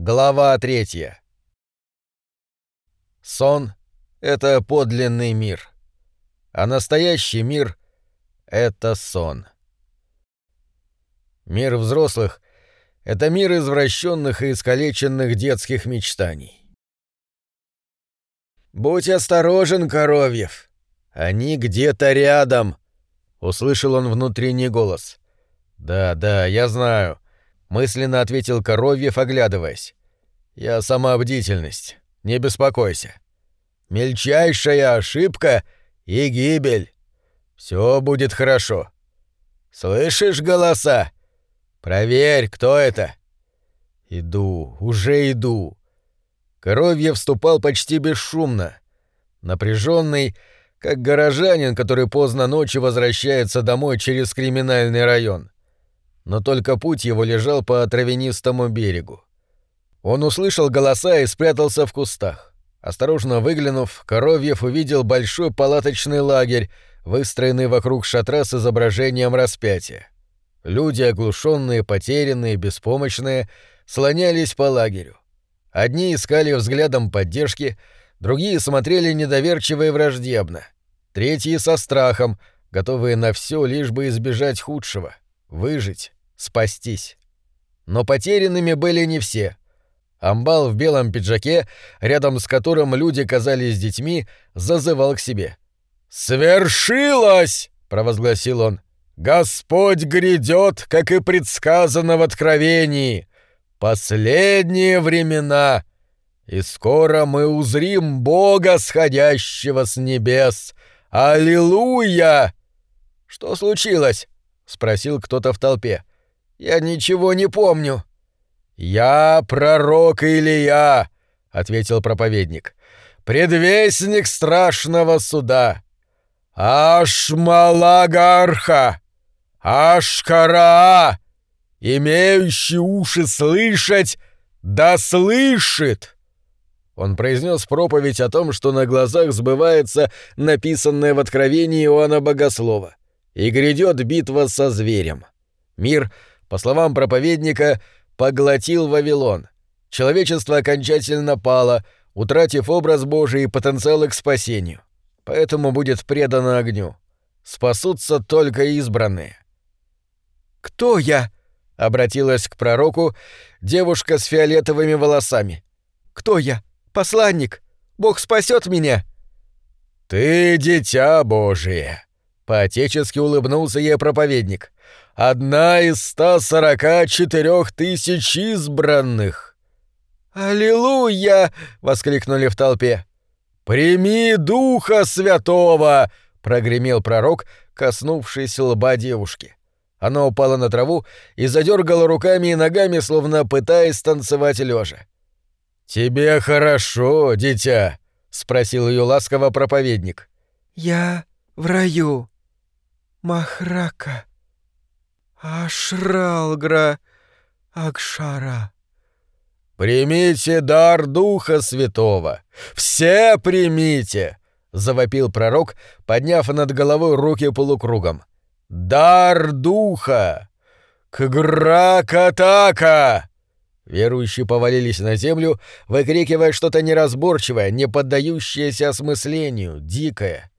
Глава третья. Сон — это подлинный мир, а настоящий мир — это сон. Мир взрослых — это мир извращенных и искалеченных детских мечтаний. «Будь осторожен, Коровьев! Они где-то рядом!» — услышал он внутренний голос. «Да, да, я знаю», — мысленно ответил Коровьев, оглядываясь. «Я сама бдительность. Не беспокойся. Мельчайшая ошибка и гибель. Все будет хорошо. Слышишь голоса? Проверь, кто это». «Иду, уже иду». Коровьев вступал почти бесшумно, напряженный, как горожанин, который поздно ночью возвращается домой через криминальный район. Но только путь его лежал по травянистому берегу. Он услышал голоса и спрятался в кустах. Осторожно выглянув, Коровьев увидел большой палаточный лагерь, выстроенный вокруг шатра с изображением распятия. Люди, оглушенные, потерянные, беспомощные, слонялись по лагерю. Одни искали взглядом поддержки, другие смотрели недоверчиво и враждебно, третьи со страхом, готовые на все, лишь бы избежать худшего, выжить, спастись. Но потерянными были не все. Амбал в белом пиджаке, рядом с которым люди казались детьми, зазывал к себе. «Свершилось!» — провозгласил он. «Господь грядет, как и предсказано в Откровении. Последние времена, и скоро мы узрим Бога, сходящего с небес. Аллилуйя!» «Что случилось?» — спросил кто-то в толпе. «Я ничего не помню». «Я пророк Илья», — ответил проповедник, — «предвестник страшного суда. Ашмалагарха, Ашкара, имеющий уши слышать, да слышит». Он произнес проповедь о том, что на глазах сбывается написанное в Откровении Иоанна Богослова, и грядет битва со зверем. Мир, по словам проповедника, — поглотил Вавилон. Человечество окончательно пало, утратив образ Божий и потенциал к спасению. Поэтому будет предано огню. Спасутся только избранные. «Кто я?» — обратилась к пророку девушка с фиолетовыми волосами. «Кто я? Посланник? Бог спасет меня!» «Ты дитя Божие!» — поотечески улыбнулся ей проповедник. Одна из ста сорока четырех тысяч избранных!» «Аллилуйя!» — воскликнули в толпе. «Прими Духа Святого!» — прогремел пророк, коснувшись лба девушки. Она упала на траву и задергала руками и ногами, словно пытаясь танцевать лежа. «Тебе хорошо, дитя?» — спросил ее ласково проповедник. «Я в раю. Махрака», Ашралгра Акшара. «Примите дар Духа Святого! Все примите!» — завопил пророк, подняв над головой руки полукругом. «Дар Духа! Кгракатака!» Верующие повалились на землю, выкрикивая что-то неразборчивое, не поддающееся осмыслению, дикое.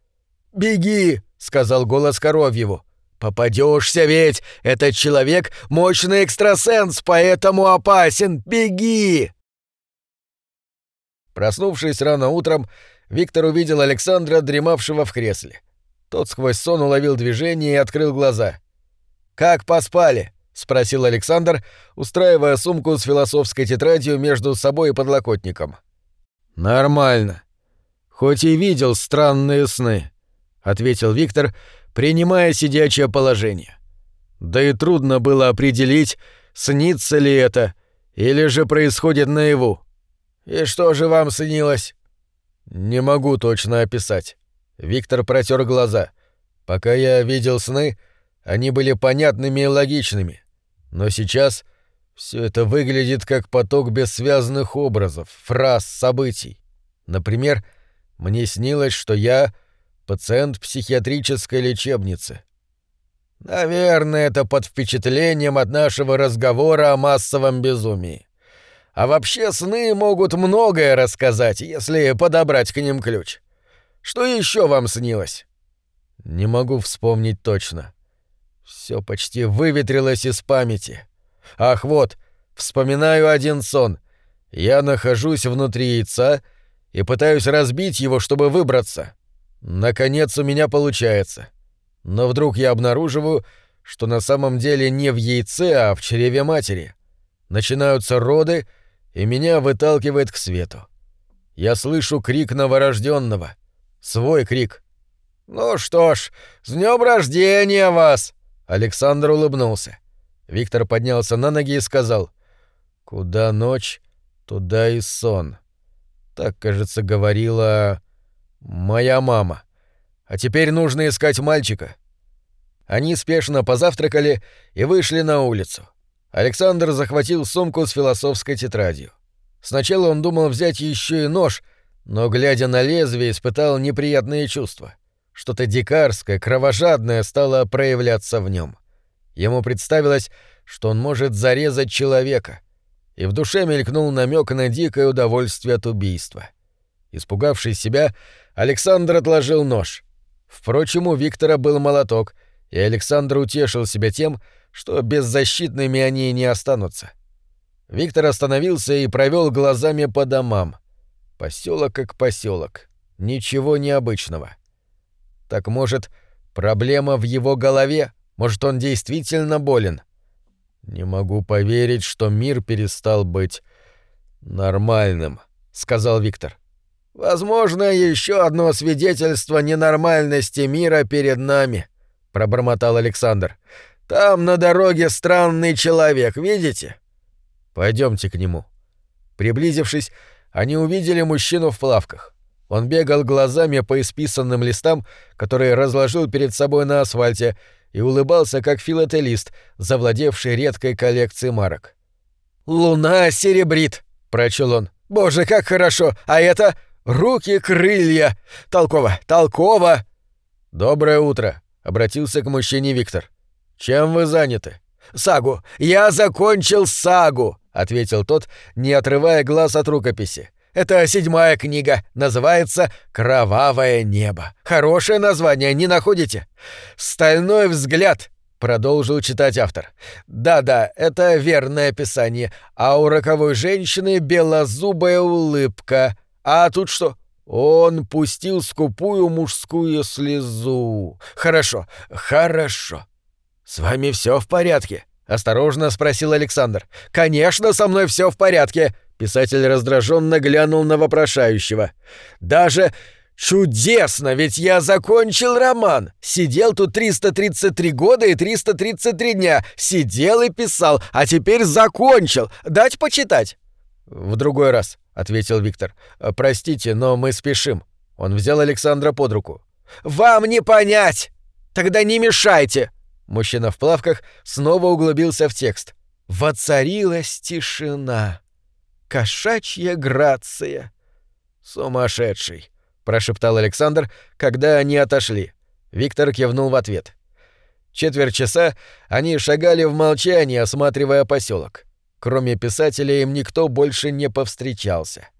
«Беги!» — сказал голос Коровьеву. «Попадешься ведь! Этот человек — мощный экстрасенс, поэтому опасен! Беги!» Проснувшись рано утром, Виктор увидел Александра, дремавшего в кресле. Тот сквозь сон уловил движение и открыл глаза. «Как поспали?» — спросил Александр, устраивая сумку с философской тетрадью между собой и подлокотником. «Нормально. Хоть и видел странные сны», — ответил Виктор, — принимая сидячее положение. Да и трудно было определить, снится ли это, или же происходит наяву. «И что же вам снилось?» «Не могу точно описать». Виктор протер глаза. «Пока я видел сны, они были понятными и логичными. Но сейчас все это выглядит как поток бессвязных образов, фраз, событий. Например, мне снилось, что я пациент психиатрической лечебницы. Наверное, это под впечатлением от нашего разговора о массовом безумии. А вообще сны могут многое рассказать, если подобрать к ним ключ. Что еще вам снилось? Не могу вспомнить точно. Все почти выветрилось из памяти. Ах, вот, вспоминаю один сон. Я нахожусь внутри яйца и пытаюсь разбить его, чтобы выбраться. Наконец у меня получается. Но вдруг я обнаруживаю, что на самом деле не в яйце, а в чреве матери. Начинаются роды, и меня выталкивает к свету. Я слышу крик новорожденного. Свой крик. «Ну что ж, с днем рождения вас!» Александр улыбнулся. Виктор поднялся на ноги и сказал. «Куда ночь, туда и сон». Так, кажется, говорила моя мама. А теперь нужно искать мальчика. Они спешно позавтракали и вышли на улицу. Александр захватил сумку с философской тетрадью. Сначала он думал взять еще и нож, но, глядя на лезвие, испытал неприятные чувства. Что-то дикарское, кровожадное стало проявляться в нем. Ему представилось, что он может зарезать человека, и в душе мелькнул намек на дикое удовольствие от убийства. Испугавшись себя, Александр отложил нож. Впрочем, у Виктора был молоток, и Александр утешил себя тем, что беззащитными они не останутся. Виктор остановился и провел глазами по домам. Поселок как поселок. Ничего необычного. Так может, проблема в его голове? Может, он действительно болен? Не могу поверить, что мир перестал быть нормальным, сказал Виктор. Возможно, еще одно свидетельство ненормальности мира перед нами, пробормотал Александр. Там на дороге странный человек, видите? Пойдемте к нему. Приблизившись, они увидели мужчину в плавках. Он бегал глазами по исписанным листам, которые разложил перед собой на асфальте, и улыбался как филателист, завладевший редкой коллекцией марок. «Луна серебрит!» — прочел он. «Боже, как хорошо! А это руки-крылья! Толково! Толково!» «Доброе утро!» — обратился к мужчине Виктор. «Чем вы заняты?» «Сагу! Я закончил сагу!» — ответил тот, не отрывая глаз от рукописи. «Это седьмая книга, называется «Кровавое небо». Хорошее название, не находите?» «Стальной взгляд», — продолжил читать автор. «Да-да, это верное описание. А у роковой женщины белозубая улыбка. А тут что?» Он пустил скупую мужскую слезу. Хорошо, хорошо. «С вами все в порядке?» — осторожно спросил Александр. «Конечно, со мной все в порядке!» Писатель раздраженно глянул на вопрошающего. «Даже чудесно, ведь я закончил роман! Сидел тут 333 года и 333 дня, сидел и писал, а теперь закончил! Дать почитать?» «В другой раз», — ответил Виктор. «Простите, но мы спешим». Он взял Александра под руку. «Вам не понять! Тогда не мешайте!» Мужчина в плавках снова углубился в текст. «Воцарилась тишина. Кошачья грация». «Сумасшедший», — прошептал Александр, когда они отошли. Виктор кивнул в ответ. Четверть часа они шагали в молчании, осматривая поселок. Кроме писателя им никто больше не повстречался. —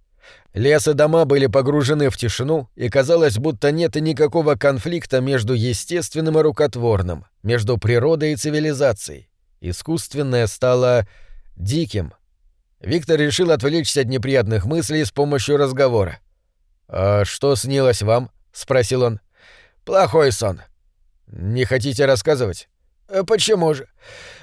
Лес и дома были погружены в тишину, и казалось, будто нет никакого конфликта между естественным и рукотворным, между природой и цивилизацией. Искусственное стало диким. Виктор решил отвлечься от неприятных мыслей с помощью разговора. «А что снилось вам?» — спросил он. «Плохой сон». «Не хотите рассказывать?» «Э, «Почему же?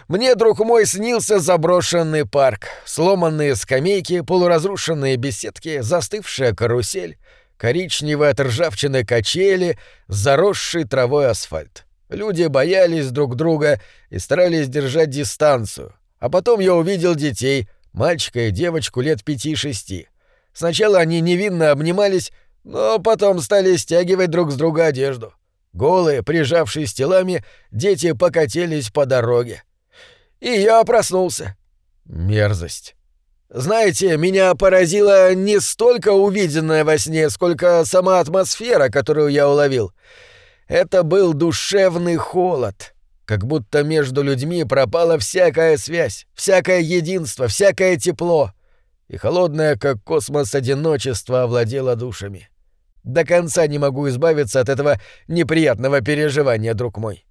Мне, друг мой, снился заброшенный парк, сломанные скамейки, полуразрушенные беседки, застывшая карусель, коричневые от ржавчины качели, заросший травой асфальт. Люди боялись друг друга и старались держать дистанцию. А потом я увидел детей, мальчика и девочку лет пяти-шести. Сначала они невинно обнимались, но потом стали стягивать друг с друга одежду. Голые, прижавшись телами, дети покатились по дороге и я проснулся. Мерзость. Знаете, меня поразило не столько увиденное во сне, сколько сама атмосфера, которую я уловил. Это был душевный холод, как будто между людьми пропала всякая связь, всякое единство, всякое тепло. и холодное, как космос, одиночество овладело душами. До конца не могу избавиться от этого неприятного переживания, друг мой.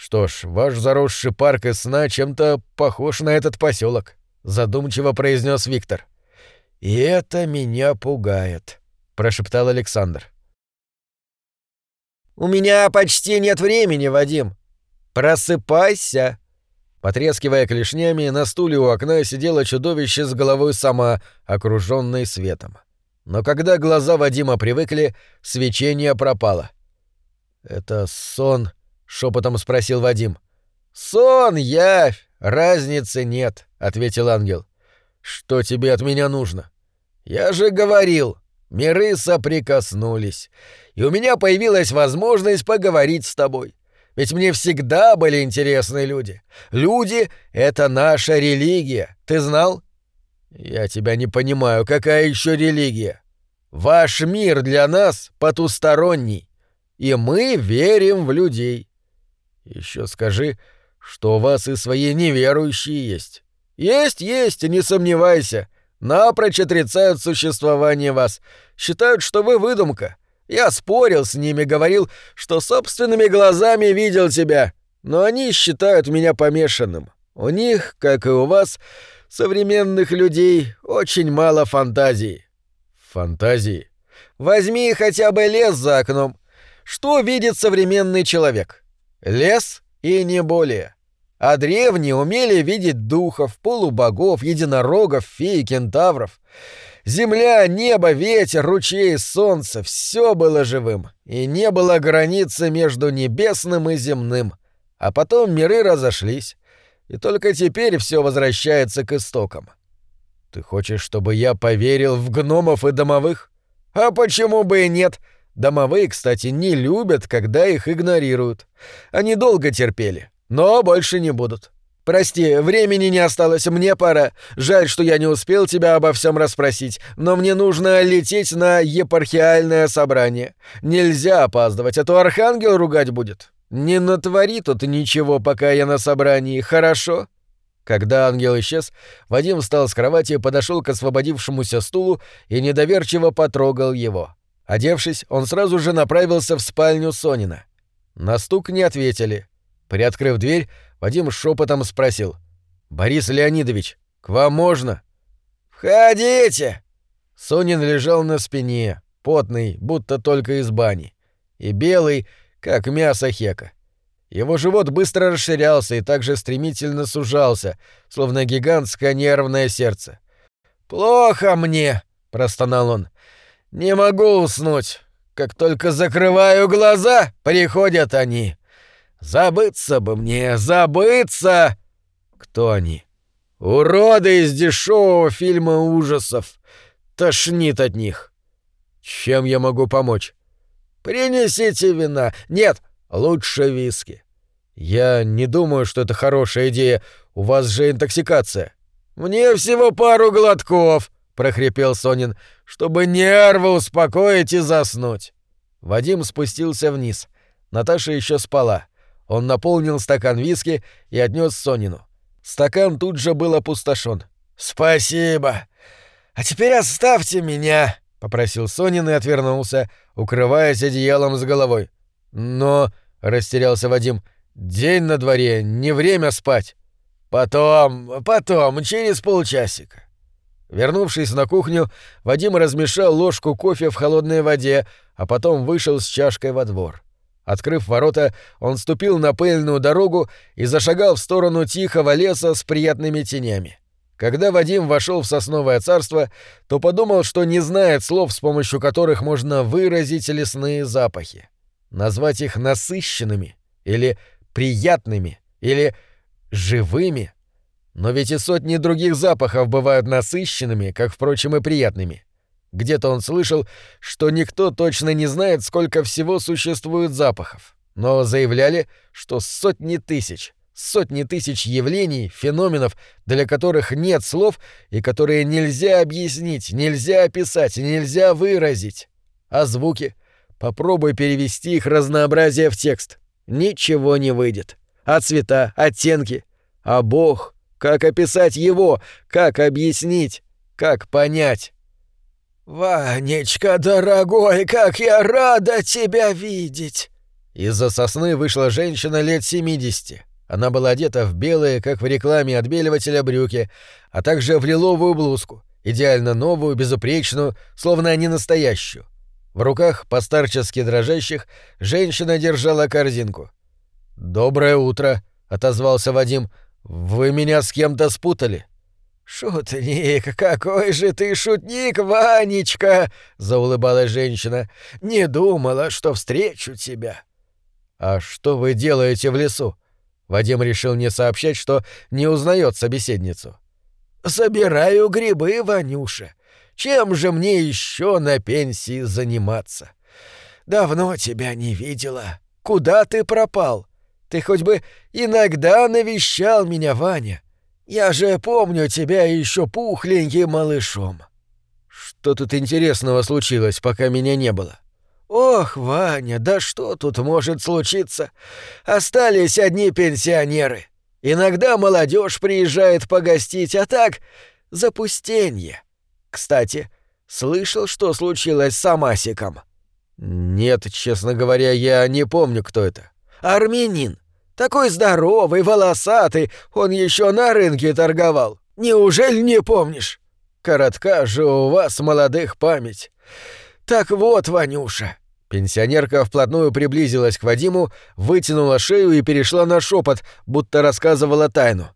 Что ж, ваш заросший парк из сна чем-то похож на этот поселок, задумчиво произнес Виктор. И это меня пугает, прошептал Александр. У меня почти нет времени, Вадим. Просыпайся. Потрескивая клешнями, на стуле у окна сидело чудовище с головой сама, окружённой светом. Но когда глаза Вадима привыкли, свечение пропало. «Это сон?» — шепотом спросил Вадим. «Сон, явь, разницы нет», — ответил ангел. «Что тебе от меня нужно?» «Я же говорил, миры соприкоснулись, и у меня появилась возможность поговорить с тобой. Ведь мне всегда были интересны люди. Люди — это наша религия. Ты знал? Я тебя не понимаю, какая еще религия? Ваш мир для нас потусторонний, и мы верим в людей. Еще скажи, что у вас и свои неверующие есть. Есть, есть, не сомневайся. Напрочь отрицают существование вас, считают, что вы выдумка — я спорил с ними, говорил, что собственными глазами видел тебя, но они считают меня помешанным. У них, как и у вас, современных людей, очень мало фантазии. Фантазии? Возьми хотя бы лес за окном. Что видит современный человек? Лес и не более. А древние умели видеть духов, полубогов, единорогов, фей, кентавров. Земля, небо, ветер, ручей, солнце — все было живым, и не было границы между небесным и земным. А потом миры разошлись, и только теперь все возвращается к истокам. Ты хочешь, чтобы я поверил в гномов и домовых? А почему бы и нет? Домовые, кстати, не любят, когда их игнорируют. Они долго терпели, но больше не будут. «Прости, времени не осталось, мне пора. Жаль, что я не успел тебя обо всем расспросить, но мне нужно лететь на епархиальное собрание. Нельзя опаздывать, а то архангел ругать будет. Не натвори тут ничего, пока я на собрании, хорошо?» Когда ангел исчез, Вадим встал с кровати, подошел к освободившемуся стулу и недоверчиво потрогал его. Одевшись, он сразу же направился в спальню Сонина. На стук не ответили. Приоткрыв дверь, Вадим шепотом спросил. «Борис Леонидович, к вам можно?» «Входите!» Сонин лежал на спине, потный, будто только из бани, и белый, как мясо хека. Его живот быстро расширялся и также стремительно сужался, словно гигантское нервное сердце. «Плохо мне!» — простонал он. «Не могу уснуть. Как только закрываю глаза, приходят они. Забыться бы мне, забыться! Кто они? Уроды из дешевого фильма ужасов. Тошнит от них. Чем я могу помочь? Принесите вина. Нет, лучше виски. Я не думаю, что это хорошая идея. У вас же интоксикация. Мне всего пару глотков, прохрипел Сонин, чтобы нервы успокоить и заснуть. Вадим спустился вниз. Наташа еще спала. Он наполнил стакан виски и отнес Сонину. Стакан тут же был опустошен. «Спасибо. А теперь оставьте меня», — попросил Сонин и отвернулся, укрываясь одеялом с головой. «Но...» — растерялся Вадим. «День на дворе, не время спать». «Потом, потом, через полчасика». Вернувшись на кухню, Вадим размешал ложку кофе в холодной воде, а потом вышел с чашкой во двор. Открыв ворота, он ступил на пыльную дорогу и зашагал в сторону тихого леса с приятными тенями. Когда Вадим вошел в сосновое царство, то подумал, что не знает слов, с помощью которых можно выразить лесные запахи. Назвать их насыщенными или приятными или живыми. Но ведь и сотни других запахов бывают насыщенными, как, впрочем, и приятными. Где-то он слышал, что никто точно не знает, сколько всего существует запахов, но заявляли, что сотни тысяч, сотни тысяч явлений, феноменов, для которых нет слов и которые нельзя объяснить, нельзя описать, нельзя выразить. А звуки? Попробуй перевести их разнообразие в текст. Ничего не выйдет. А цвета, оттенки? А Бог? Как описать его? Как объяснить? Как понять? «Ванечка, дорогой, как я рада тебя видеть!» Из-за сосны вышла женщина лет 70. Она была одета в белые, как в рекламе отбеливателя, брюки, а также в лиловую блузку, идеально новую, безупречную, словно не настоящую. В руках, постарчески дрожащих, женщина держала корзинку. «Доброе утро», — отозвался Вадим. «Вы меня с кем-то спутали». «Шутник, какой же ты шутник, Ванечка!» — заулыбалась женщина. «Не думала, что встречу тебя». «А что вы делаете в лесу?» Вадим решил не сообщать, что не узнает собеседницу. «Собираю грибы, Ванюша. Чем же мне еще на пенсии заниматься? Давно тебя не видела. Куда ты пропал? Ты хоть бы иногда навещал меня, Ваня. Я же помню тебя еще пухленьким малышом. Что тут интересного случилось, пока меня не было? Ох, Ваня, да что тут может случиться? Остались одни пенсионеры. Иногда молодежь приезжает погостить, а так запустенье. Кстати, слышал, что случилось с Амасиком? Нет, честно говоря, я не помню, кто это. Армянин. Такой здоровый, волосатый, он еще на рынке торговал. Неужели не помнишь? Коротка же у вас, молодых, память. Так вот, Ванюша. Пенсионерка вплотную приблизилась к Вадиму, вытянула шею и перешла на шепот, будто рассказывала тайну.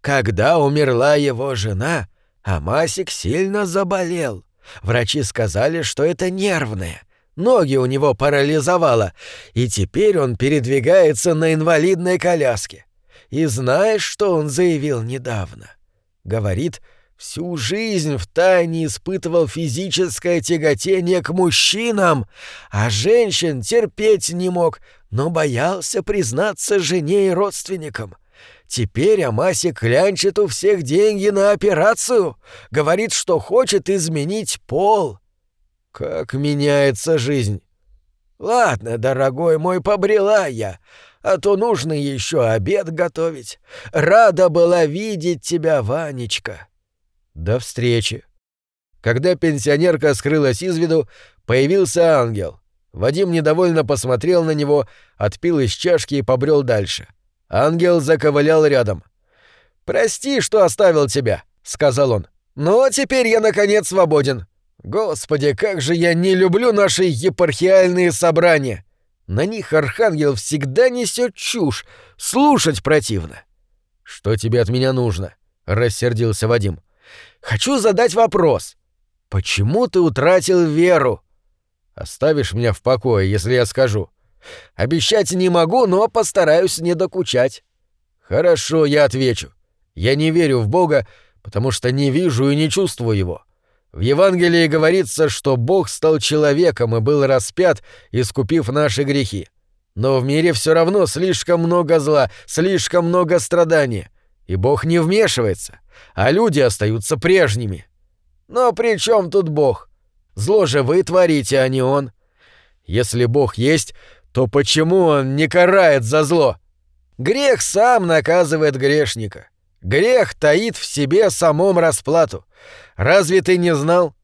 Когда умерла его жена, Амасик сильно заболел. Врачи сказали, что это нервное. Ноги у него парализовало, и теперь он передвигается на инвалидной коляске. И знаешь, что он заявил недавно? Говорит, всю жизнь втайне испытывал физическое тяготение к мужчинам, а женщин терпеть не мог, но боялся признаться жене и родственникам. Теперь Амаси клянчит у всех деньги на операцию, говорит, что хочет изменить пол — как меняется жизнь. Ладно, дорогой мой, побрела я, а то нужно еще обед готовить. Рада была видеть тебя, Ванечка. До встречи. Когда пенсионерка скрылась из виду, появился ангел. Вадим недовольно посмотрел на него, отпил из чашки и побрел дальше. Ангел заковылял рядом. «Прости, что оставил тебя», — сказал он. «Но теперь я, наконец, свободен. Господи, как же я не люблю наши епархиальные собрания! На них архангел всегда несет чушь, слушать противно. Что тебе от меня нужно? рассердился Вадим. Хочу задать вопрос. Почему ты утратил веру? Оставишь меня в покое, если я скажу. Обещать не могу, но постараюсь не докучать. Хорошо, я отвечу. Я не верю в Бога, потому что не вижу и не чувствую его. В Евангелии говорится, что Бог стал человеком и был распят, искупив наши грехи. Но в мире все равно слишком много зла, слишком много страдания. И Бог не вмешивается, а люди остаются прежними. Но при чем тут Бог? Зло же вы творите, а не Он. Если Бог есть, то почему Он не карает за зло? Грех сам наказывает грешника. Грех таит в себе самом расплату. Разве ты не знал?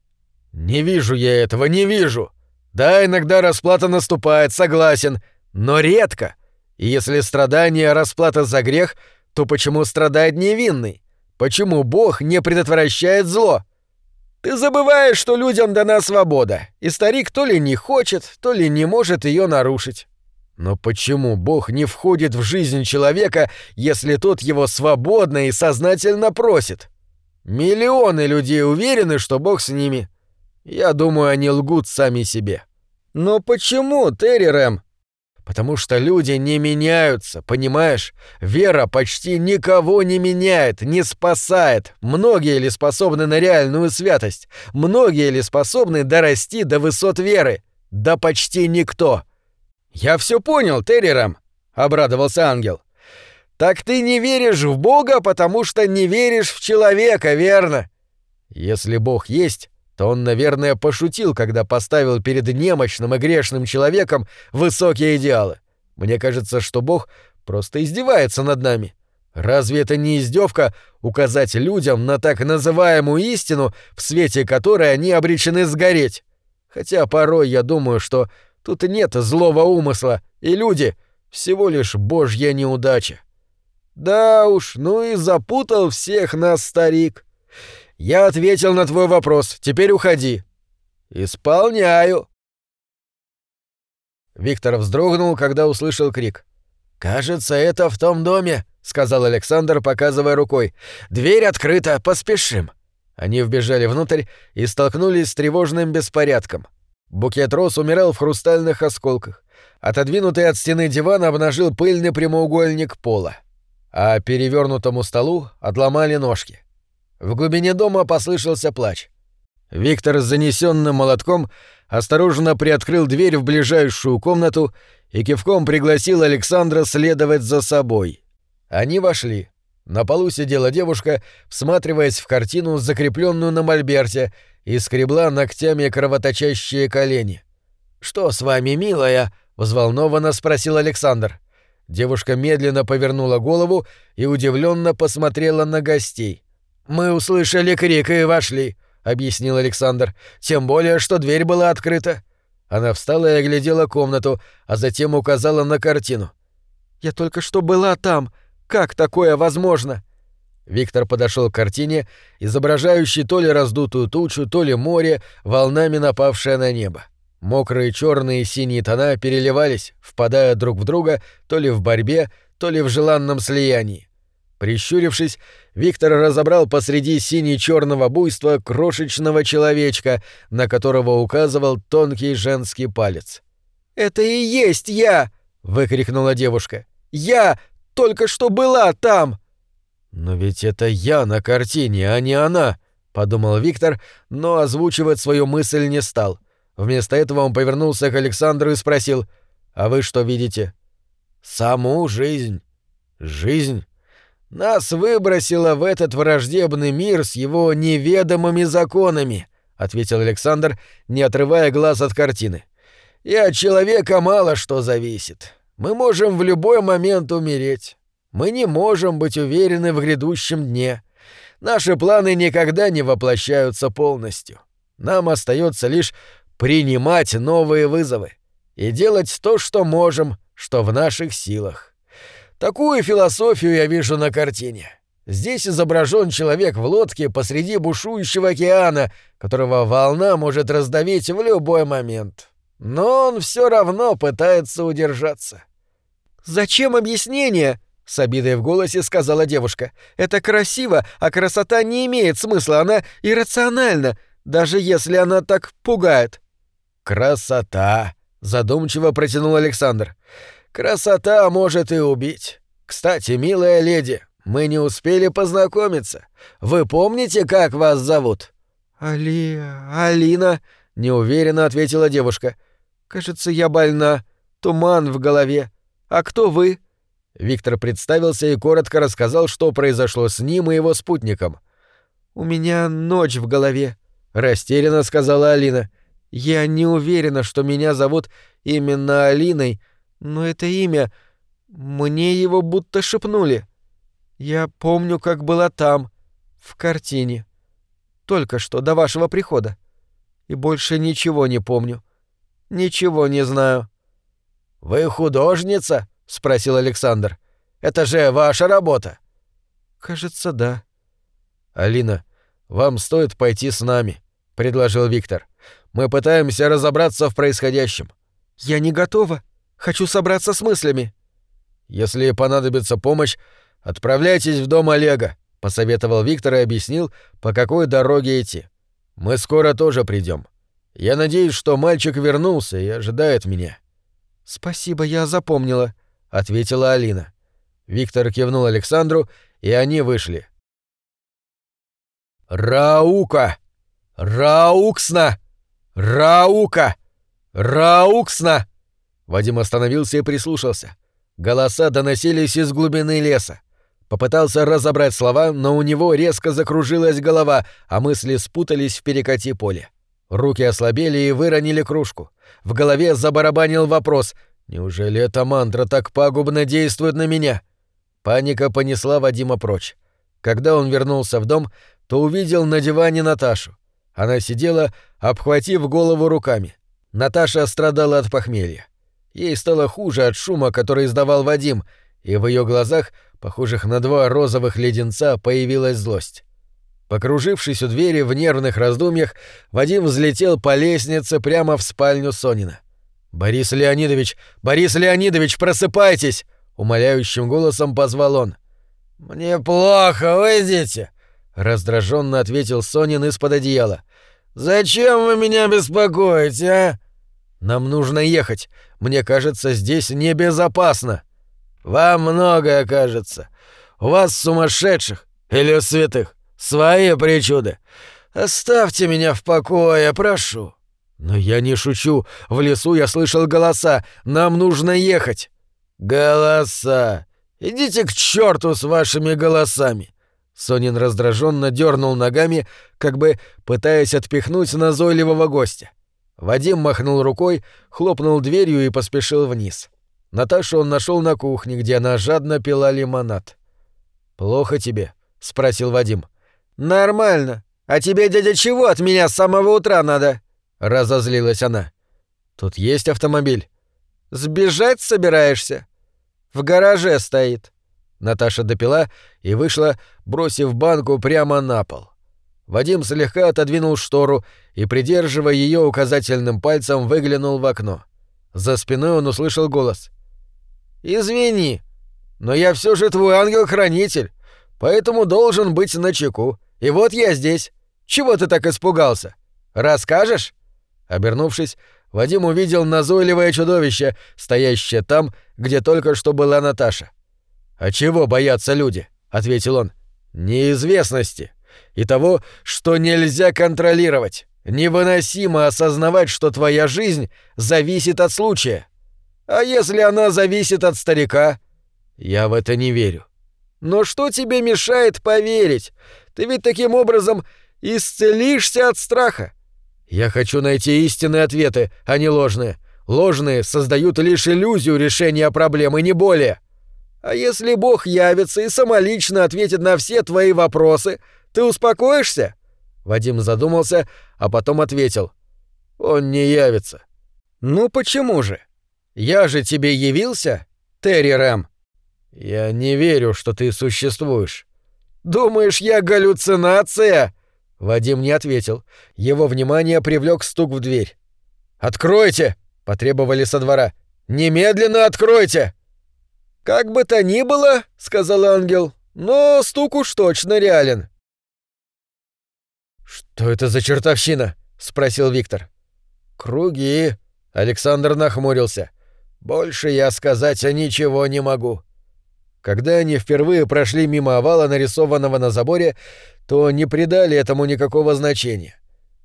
Не вижу я этого, не вижу. Да, иногда расплата наступает, согласен, но редко. И если страдание — расплата за грех, то почему страдает невинный? Почему Бог не предотвращает зло? Ты забываешь, что людям дана свобода, и старик то ли не хочет, то ли не может ее нарушить. Но почему Бог не входит в жизнь человека, если тот его свободно и сознательно просит? Миллионы людей уверены, что Бог с ними. Я думаю, они лгут сами себе. Но почему, Терри Рэм? Потому что люди не меняются, понимаешь? Вера почти никого не меняет, не спасает. Многие ли способны на реальную святость? Многие ли способны дорасти до высот веры? Да почти никто. «Я все понял, Террером», — обрадовался ангел. «Так ты не веришь в Бога, потому что не веришь в человека, верно?» «Если Бог есть, то он, наверное, пошутил, когда поставил перед немощным и грешным человеком высокие идеалы. Мне кажется, что Бог просто издевается над нами. Разве это не издевка указать людям на так называемую истину, в свете которой они обречены сгореть? Хотя порой я думаю, что тут нет злого умысла, и люди — всего лишь божья неудача. Да уж, ну и запутал всех нас старик. Я ответил на твой вопрос, теперь уходи. Исполняю. Виктор вздрогнул, когда услышал крик. «Кажется, это в том доме», — сказал Александр, показывая рукой. «Дверь открыта, поспешим». Они вбежали внутрь и столкнулись с тревожным беспорядком. Букет роз умирал в хрустальных осколках. Отодвинутый от стены диван обнажил пыльный прямоугольник пола. А перевернутому столу отломали ножки. В глубине дома послышался плач. Виктор с занесенным молотком осторожно приоткрыл дверь в ближайшую комнату и кивком пригласил Александра следовать за собой. Они вошли. На полу сидела девушка, всматриваясь в картину, закрепленную на мольберте, и скребла ногтями кровоточащие колени. «Что с вами, милая?» — взволнованно спросил Александр. Девушка медленно повернула голову и удивленно посмотрела на гостей. «Мы услышали крик и вошли», — объяснил Александр. «Тем более, что дверь была открыта». Она встала и оглядела комнату, а затем указала на картину. «Я только что была там. Как такое возможно?» Виктор подошел к картине, изображающей то ли раздутую тучу, то ли море, волнами напавшее на небо. Мокрые черные и синие тона переливались, впадая друг в друга то ли в борьбе, то ли в желанном слиянии. Прищурившись, Виктор разобрал посреди сине-черного буйства крошечного человечка, на которого указывал тонкий женский палец. «Это и есть я!» — выкрикнула девушка. «Я только что была там!» «Но ведь это я на картине, а не она!» — подумал Виктор, но озвучивать свою мысль не стал. Вместо этого он повернулся к Александру и спросил, «А вы что видите?» «Саму жизнь. Жизнь. Нас выбросило в этот враждебный мир с его неведомыми законами», — ответил Александр, не отрывая глаз от картины. «И от человека мало что зависит. Мы можем в любой момент умереть. Мы не можем быть уверены в грядущем дне. Наши планы никогда не воплощаются полностью. Нам остается лишь принимать новые вызовы и делать то, что можем, что в наших силах. Такую философию я вижу на картине. Здесь изображен человек в лодке посреди бушующего океана, которого волна может раздавить в любой момент. Но он все равно пытается удержаться. «Зачем объяснение?» — с обидой в голосе сказала девушка. «Это красиво, а красота не имеет смысла, она иррациональна, даже если она так пугает». «Красота!» — задумчиво протянул Александр. «Красота может и убить. Кстати, милая леди, мы не успели познакомиться. Вы помните, как вас зовут?» «Али... Алина», — неуверенно ответила девушка. «Кажется, я больна. Туман в голове. А кто вы?» Виктор представился и коротко рассказал, что произошло с ним и его спутником. «У меня ночь в голове», — растерянно сказала Алина. Я не уверена, что меня зовут именно Алиной, но это имя... Мне его будто шепнули. Я помню, как была там, в картине. Только что, до вашего прихода. И больше ничего не помню. Ничего не знаю. «Вы художница?» — спросил Александр. «Это же ваша работа». «Кажется, да». «Алина, вам стоит пойти с нами», — предложил Виктор. Мы пытаемся разобраться в происходящем. Я не готова. Хочу собраться с мыслями. Если понадобится помощь, отправляйтесь в дом Олега, посоветовал Виктор и объяснил, по какой дороге идти. Мы скоро тоже придем. Я надеюсь, что мальчик вернулся и ожидает меня. Спасибо, я запомнила, ответила Алина. Виктор кивнул Александру, и они вышли. Раука! Рауксна! «Раука! Рауксна!» Вадим остановился и прислушался. Голоса доносились из глубины леса. Попытался разобрать слова, но у него резко закружилась голова, а мысли спутались в перекати поле. Руки ослабели и выронили кружку. В голове забарабанил вопрос «Неужели эта мантра так пагубно действует на меня?» Паника понесла Вадима прочь. Когда он вернулся в дом, то увидел на диване Наташу. Она сидела, обхватив голову руками. Наташа страдала от похмелья. Ей стало хуже от шума, который издавал Вадим, и в ее глазах, похожих на два розовых леденца, появилась злость. Покружившись у двери в нервных раздумьях, Вадим взлетел по лестнице прямо в спальню Сонина. «Борис Леонидович! Борис Леонидович, просыпайтесь!» — умоляющим голосом позвал он. «Мне плохо, выйдите!» — раздраженно ответил Сонин из-под одеяла. «Зачем вы меня беспокоите, а?» «Нам нужно ехать. Мне кажется, здесь небезопасно». «Вам многое кажется. У вас сумасшедших или святых свои причуды. Оставьте меня в покое, прошу». «Но я не шучу. В лесу я слышал голоса. Нам нужно ехать». «Голоса! Идите к черту с вашими голосами!» Сонин раздраженно дернул ногами, как бы пытаясь отпихнуть назойливого гостя. Вадим махнул рукой, хлопнул дверью и поспешил вниз. Наташу он нашел на кухне, где она жадно пила лимонад. «Плохо тебе?» — спросил Вадим. «Нормально. А тебе, дядя, чего от меня с самого утра надо?» — разозлилась она. «Тут есть автомобиль». «Сбежать собираешься?» «В гараже стоит». Наташа допила и вышла, бросив банку прямо на пол. Вадим слегка отодвинул штору и, придерживая ее указательным пальцем, выглянул в окно. За спиной он услышал голос. «Извини, но я все же твой ангел-хранитель, поэтому должен быть начеку. И вот я здесь. Чего ты так испугался? Расскажешь?» Обернувшись, Вадим увидел назойливое чудовище, стоящее там, где только что была Наташа. «А чего боятся люди?» — ответил он. «Неизвестности и того, что нельзя контролировать. Невыносимо осознавать, что твоя жизнь зависит от случая. А если она зависит от старика? Я в это не верю. Но что тебе мешает поверить? Ты ведь таким образом исцелишься от страха. Я хочу найти истинные ответы, а не ложные. Ложные создают лишь иллюзию решения проблемы, не более. А если Бог явится и самолично ответит на все твои вопросы, ты успокоишься?» Вадим задумался, а потом ответил. «Он не явится». «Ну почему же? Я же тебе явился, Терри Рэм?» «Я не верю, что ты существуешь». «Думаешь, я галлюцинация?» Вадим не ответил. Его внимание привлек стук в дверь. «Откройте!» — потребовали со двора. «Немедленно откройте!» «Как бы то ни было», — сказал ангел, — «но стук уж точно реален. «Что это за чертовщина?» — спросил Виктор. «Круги», — Александр нахмурился. «Больше я сказать ничего не могу». Когда они впервые прошли мимо овала, нарисованного на заборе, то не придали этому никакого значения.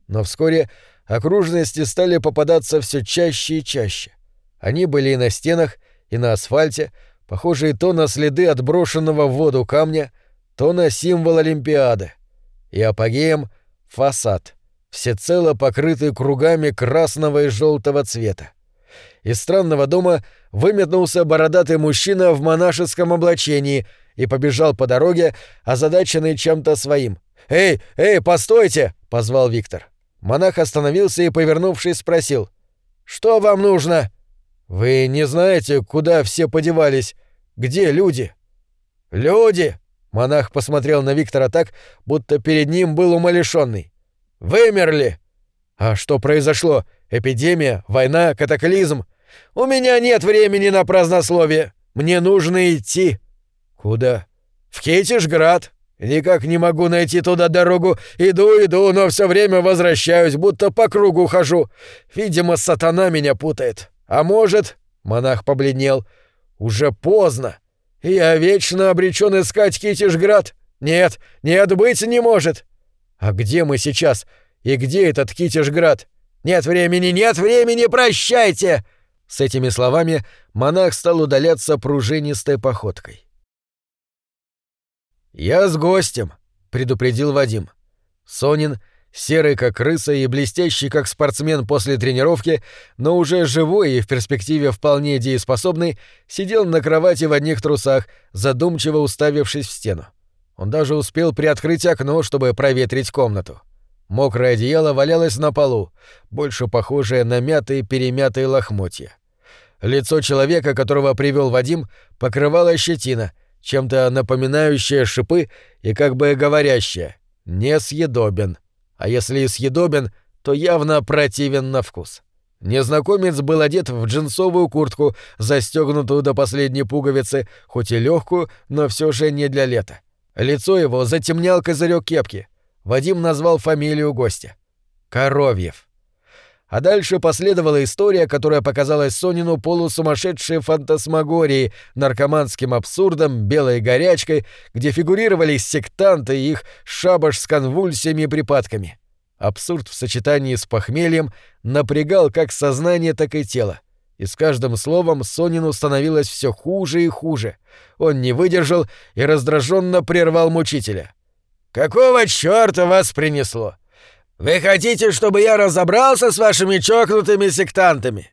Но вскоре окружности стали попадаться все чаще и чаще. Они были и на стенах, и на асфальте, похожие то на следы отброшенного в воду камня, то на символ Олимпиады. И апогеем фасад, всецело покрытый кругами красного и желтого цвета. Из странного дома выметнулся бородатый мужчина в монашеском облачении и побежал по дороге, озадаченный чем-то своим. «Эй, эй, постойте!» — позвал Виктор. Монах остановился и, повернувшись, спросил. «Что вам нужно?» «Вы не знаете, куда все подевались? Где люди?» «Люди!» Монах посмотрел на Виктора так, будто перед ним был умалишенный. «Вымерли!» «А что произошло? Эпидемия? Война? Катаклизм?» «У меня нет времени на празднословие. Мне нужно идти». «Куда?» «В Кетишград. Никак не могу найти туда дорогу. Иду, иду, но все время возвращаюсь, будто по кругу хожу. Видимо, сатана меня путает. А может...» Монах побледнел. «Уже поздно. Я вечно обречен искать Китишград. Нет, нет, быть не может. А где мы сейчас? И где этот Китишград? Нет времени, нет времени, прощайте!» С этими словами монах стал удаляться пружинистой походкой. «Я с гостем», — предупредил Вадим. Сонин, Серый как крыса и блестящий как спортсмен после тренировки, но уже живой и в перспективе вполне дееспособный, сидел на кровати в одних трусах, задумчиво уставившись в стену. Он даже успел приоткрыть окно, чтобы проветрить комнату. Мокрое одеяло валялось на полу, больше похожее на мятые-перемятые лохмотья. Лицо человека, которого привел Вадим, покрывала щетина, чем-то напоминающая шипы и как бы говорящая «несъедобен». А если и съедобен, то явно противен на вкус. Незнакомец был одет в джинсовую куртку, застегнутую до последней пуговицы, хоть и легкую, но все же не для лета. Лицо его затемнял козырек кепки. Вадим назвал фамилию гостя. Коровьев. А дальше последовала история, которая показалась Сонину полусумасшедшей фантасмагорией, наркоманским абсурдом, белой горячкой, где фигурировали сектанты и их шабаш с конвульсиями и припадками. Абсурд в сочетании с похмельем напрягал как сознание, так и тело. И с каждым словом Сонину становилось все хуже и хуже. Он не выдержал и раздраженно прервал мучителя. «Какого чёрта вас принесло? Вы хотите, чтобы я разобрался с вашими чокнутыми сектантами?»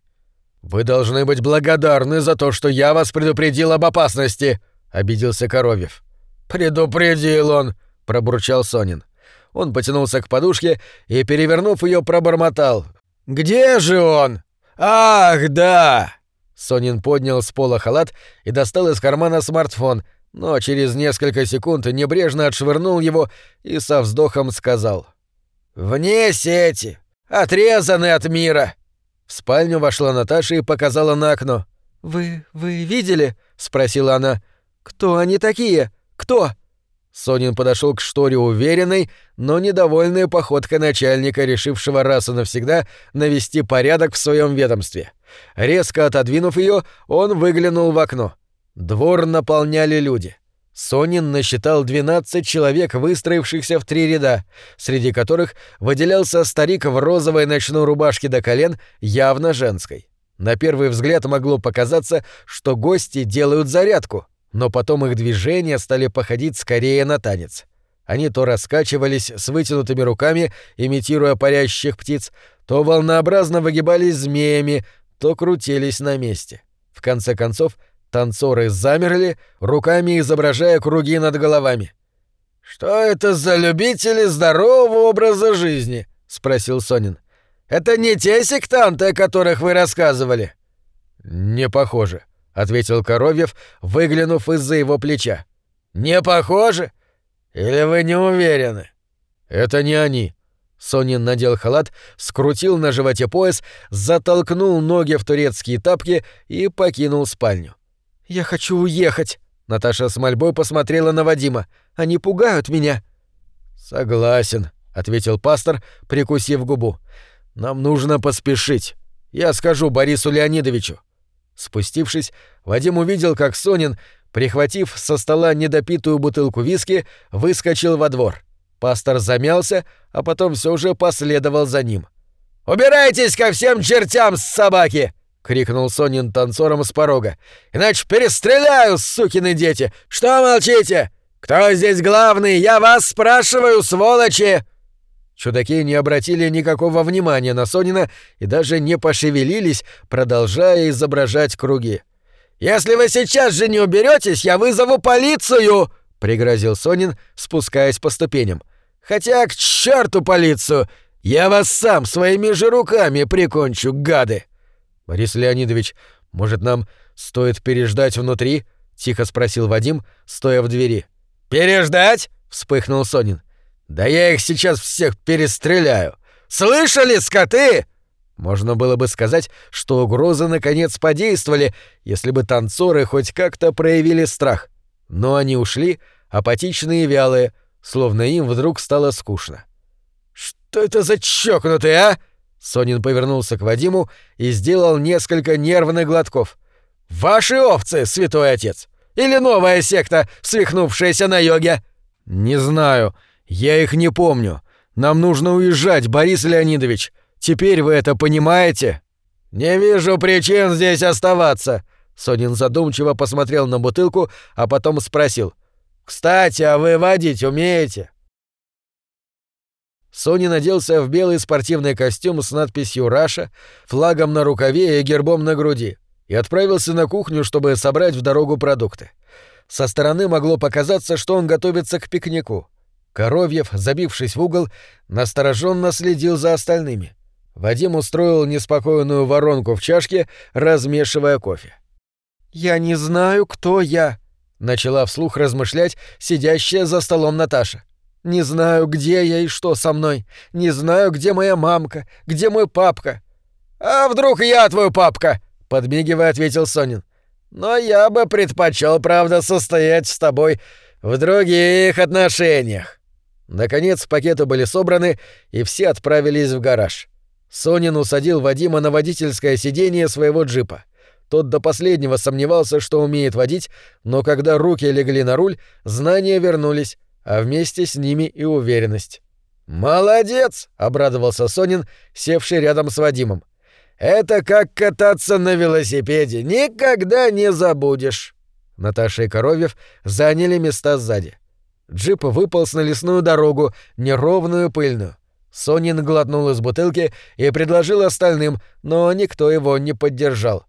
«Вы должны быть благодарны за то, что я вас предупредил об опасности», — обиделся Коровьев. «Предупредил он», — пробурчал Сонин. Он потянулся к подушке и, перевернув ее, пробормотал. «Где же он? Ах, да!» Сонин поднял с пола халат и достал из кармана смартфон, но через несколько секунд небрежно отшвырнул его и со вздохом сказал. «Вне сети! Отрезаны от мира!» В спальню вошла Наташа и показала на окно. «Вы... вы видели?» — спросила она. «Кто они такие? Кто?» Сонин подошел к шторе уверенной, но недовольной походкой начальника, решившего раз и навсегда навести порядок в своем ведомстве. Резко отодвинув ее, он выглянул в окно. Двор наполняли люди. Сонин насчитал 12 человек, выстроившихся в три ряда, среди которых выделялся старик в розовой ночной рубашке до колен, явно женской. На первый взгляд могло показаться, что гости делают зарядку, но потом их движения стали походить скорее на танец. Они то раскачивались с вытянутыми руками, имитируя парящих птиц, то волнообразно выгибались змеями, то крутились на месте. В конце концов, Танцоры замерли, руками изображая круги над головами. «Что это за любители здорового образа жизни?» — спросил Сонин. «Это не те сектанты, о которых вы рассказывали?» «Не похоже», — ответил Коровьев, выглянув из-за его плеча. «Не похоже? Или вы не уверены?» «Это не они». Сонин надел халат, скрутил на животе пояс, затолкнул ноги в турецкие тапки и покинул спальню. «Я хочу уехать!» Наташа с мольбой посмотрела на Вадима. «Они пугают меня!» «Согласен», — ответил пастор, прикусив губу. «Нам нужно поспешить. Я скажу Борису Леонидовичу». Спустившись, Вадим увидел, как Сонин, прихватив со стола недопитую бутылку виски, выскочил во двор. Пастор замялся, а потом все же последовал за ним. «Убирайтесь ко всем чертям, собаки!» — крикнул Сонин танцором с порога. «Иначе перестреляю, сукины дети! Что молчите? Кто здесь главный? Я вас спрашиваю, сволочи!» Чудаки не обратили никакого внимания на Сонина и даже не пошевелились, продолжая изображать круги. «Если вы сейчас же не уберетесь, я вызову полицию!» — пригрозил Сонин, спускаясь по ступеням. «Хотя к черту полицию! Я вас сам своими же руками прикончу, гады!» «Борис Леонидович, может, нам стоит переждать внутри?» — тихо спросил Вадим, стоя в двери. «Переждать?» — вспыхнул Сонин. «Да я их сейчас всех перестреляю! Слышали, скоты?» Можно было бы сказать, что угрозы наконец подействовали, если бы танцоры хоть как-то проявили страх. Но они ушли, апатичные и вялые, словно им вдруг стало скучно. «Что это за чокнутые, а?» Сонин повернулся к Вадиму и сделал несколько нервных глотков. «Ваши овцы, святой отец! Или новая секта, свихнувшаяся на йоге?» «Не знаю. Я их не помню. Нам нужно уезжать, Борис Леонидович. Теперь вы это понимаете?» «Не вижу причин здесь оставаться», — Сонин задумчиво посмотрел на бутылку, а потом спросил. «Кстати, а вы водить умеете?» Сони наделся в белый спортивный костюм с надписью «Раша», флагом на рукаве и гербом на груди, и отправился на кухню, чтобы собрать в дорогу продукты. Со стороны могло показаться, что он готовится к пикнику. Коровьев, забившись в угол, настороженно следил за остальными. Вадим устроил неспокойную воронку в чашке, размешивая кофе. «Я не знаю, кто я», — начала вслух размышлять сидящая за столом Наташа. Не знаю, где я и что со мной. Не знаю, где моя мамка, где мой папка. А вдруг я твой папка? подмигивая, ответил Сонин. Но я бы предпочел, правда, состоять с тобой в других отношениях. Наконец пакеты были собраны, и все отправились в гараж. Сонин усадил Вадима на водительское сиденье своего джипа. Тот до последнего сомневался, что умеет водить, но когда руки легли на руль, знания вернулись, а вместе с ними и уверенность. «Молодец!» — обрадовался Сонин, севший рядом с Вадимом. «Это как кататься на велосипеде, никогда не забудешь!» Наташа и Коровьев заняли места сзади. Джип выполз на лесную дорогу, неровную пыльную. Сонин глотнул из бутылки и предложил остальным, но никто его не поддержал.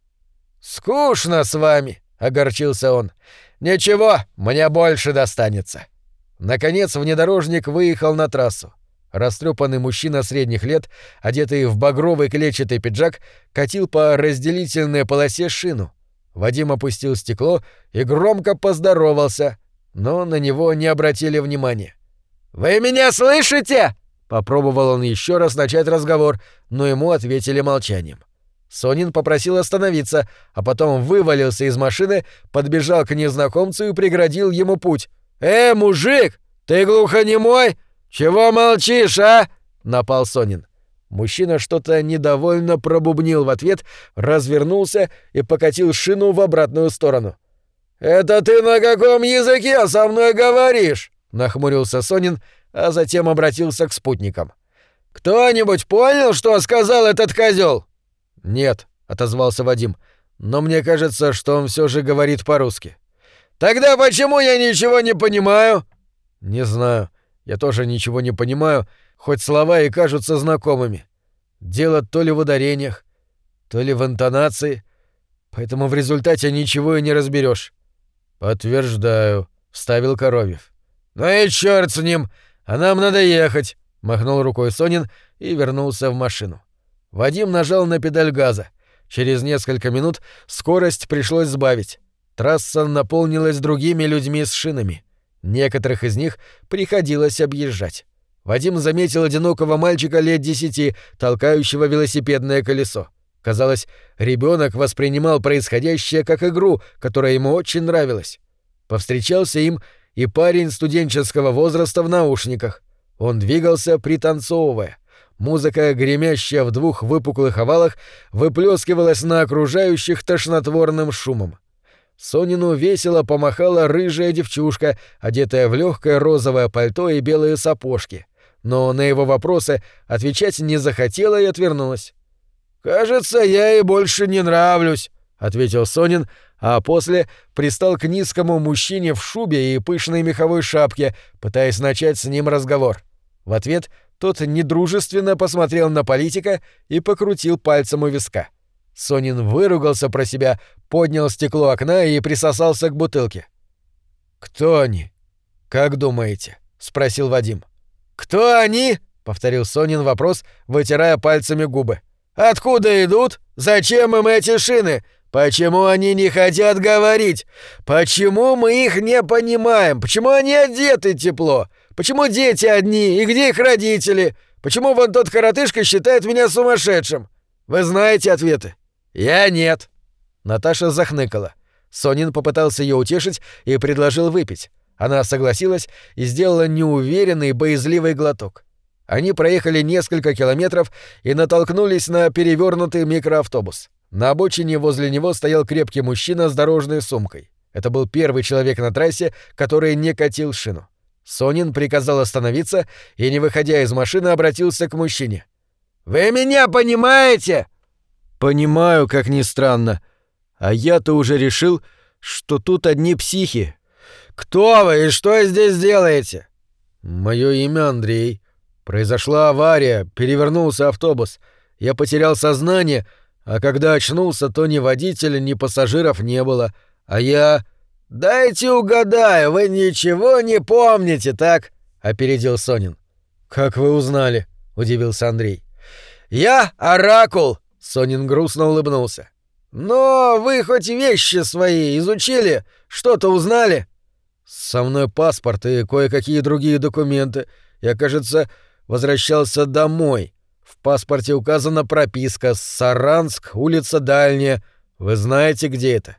«Скучно с вами», — огорчился он. «Ничего, мне больше достанется». Наконец внедорожник выехал на трассу. Растрепанный мужчина средних лет, одетый в багровый клетчатый пиджак, катил по разделительной полосе шину. Вадим опустил стекло и громко поздоровался, но на него не обратили внимания. «Вы меня слышите?» Попробовал он еще раз начать разговор, но ему ответили молчанием. Сонин попросил остановиться, а потом вывалился из машины, подбежал к незнакомцу и преградил ему путь. «Э, мужик, ты глухонемой? Чего молчишь, а?» — напал Сонин. Мужчина что-то недовольно пробубнил в ответ, развернулся и покатил шину в обратную сторону. «Это ты на каком языке со мной говоришь?» — нахмурился Сонин, а затем обратился к спутникам. «Кто-нибудь понял, что сказал этот козел? «Нет», — отозвался Вадим, — «но мне кажется, что он все же говорит по-русски». Тогда почему я ничего не понимаю? Не знаю. Я тоже ничего не понимаю, хоть слова и кажутся знакомыми. Дело то ли в ударениях, то ли в интонации, поэтому в результате ничего и не разберешь. Подтверждаю, вставил Коровьев. Ну и черт с ним, а нам надо ехать, махнул рукой Сонин и вернулся в машину. Вадим нажал на педаль газа. Через несколько минут скорость пришлось сбавить. Трасса наполнилась другими людьми с шинами. Некоторых из них приходилось объезжать. Вадим заметил одинокого мальчика лет десяти, толкающего велосипедное колесо. Казалось, ребенок воспринимал происходящее как игру, которая ему очень нравилась. Повстречался им и парень студенческого возраста в наушниках. Он двигался, пританцовывая. Музыка, гремящая в двух выпуклых овалах, выплескивалась на окружающих тошнотворным шумом. Сонину весело помахала рыжая девчушка, одетая в легкое розовое пальто и белые сапожки. Но на его вопросы отвечать не захотела и отвернулась. «Кажется, я ей больше не нравлюсь», — ответил Сонин, а после пристал к низкому мужчине в шубе и пышной меховой шапке, пытаясь начать с ним разговор. В ответ тот недружественно посмотрел на политика и покрутил пальцем у виска. Сонин выругался про себя, поднял стекло окна и присосался к бутылке. «Кто они? Как думаете?» — спросил Вадим. «Кто они?» — повторил Сонин вопрос, вытирая пальцами губы. «Откуда идут? Зачем им эти шины? Почему они не хотят говорить? Почему мы их не понимаем? Почему они одеты тепло? Почему дети одни? И где их родители? Почему вон тот коротышка считает меня сумасшедшим? Вы знаете ответы?» «Я нет». Наташа захныкала. Сонин попытался ее утешить и предложил выпить. Она согласилась и сделала неуверенный, боязливый глоток. Они проехали несколько километров и натолкнулись на перевернутый микроавтобус. На обочине возле него стоял крепкий мужчина с дорожной сумкой. Это был первый человек на трассе, который не катил шину. Сонин приказал остановиться и, не выходя из машины, обратился к мужчине. «Вы меня понимаете?» Понимаю, как ни странно. А я-то уже решил, что тут одни психи. Кто вы и что здесь делаете? Мое имя Андрей. Произошла авария, перевернулся автобус. Я потерял сознание, а когда очнулся, то ни водителя, ни пассажиров не было. А я... «Дайте угадаю, вы ничего не помните, так?» — опередил Сонин. «Как вы узнали?» — удивился Андрей. «Я Оракул!» — Сонин грустно улыбнулся. «Но вы хоть вещи свои изучили? Что-то узнали?» «Со мной паспорт и кое-какие другие документы. Я, кажется, возвращался домой. В паспорте указана прописка «Саранск, улица Дальняя». Вы знаете, где это?»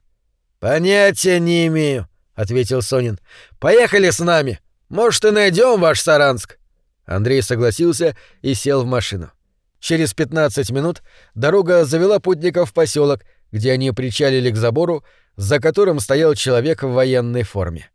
«Понятия не имею», — ответил Сонин. «Поехали с нами. Может, и найдем ваш Саранск». Андрей согласился и сел в машину. Через 15 минут дорога завела путников в поселок, где они причалили к забору, за которым стоял человек в военной форме.